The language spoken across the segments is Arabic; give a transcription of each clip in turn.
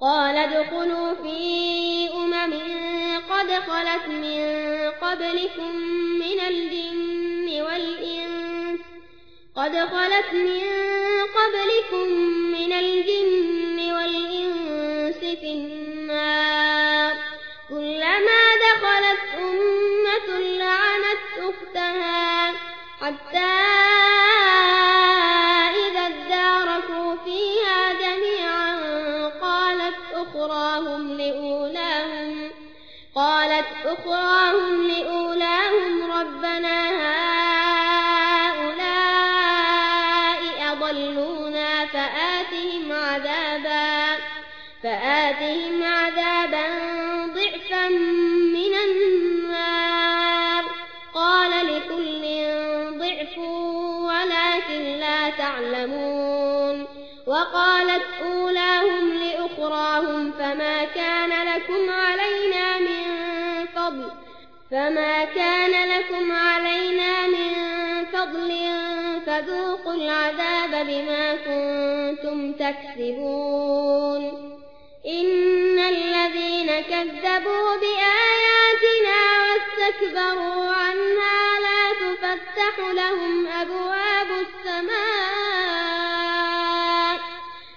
قال ادخلوا في أمم قد خلت من قبلكم من الجن والإنس قد خلت من قبلكم من الجن والإنس في النار كلما دخلت أمة لعنت أختها حتى أخراهم لأولاهم قالت أخراهم لأولاهم ربنا هؤلاء أضلونا فآتهم عذابا فآتهم عذابا ضعفا من النار قال لكل ضعف ولكن لا تعلمون وقالت أولاهم لأخراهم فما كان لكم علينا من فضل فما كان لكم علينا من فضل فذوقوا العذاب بما كنتم تكسبون إن الذين كذبوا بآياتنا واستكبروا عنها لا تفتح لهم أبواب السماء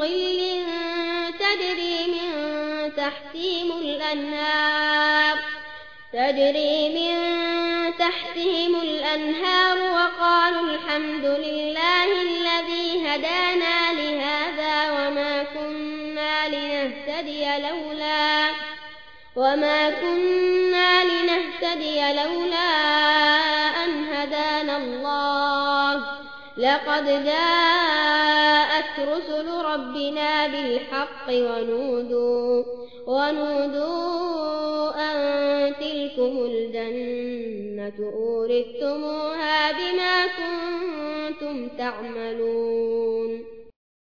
غل تجري من تحتهم الأنهار تجري من تحتهم الأنهار وقالوا الحمد لله الذي هدانا لهذا وما كنا لنهتدي لولا وما كنا لنهتدي لولا أن هدانا الله. لقد جاءت رسل ربنا بالحق ونودوا ونودوا أن تلكم الجنة أورثتموها بما كنتم تعملون.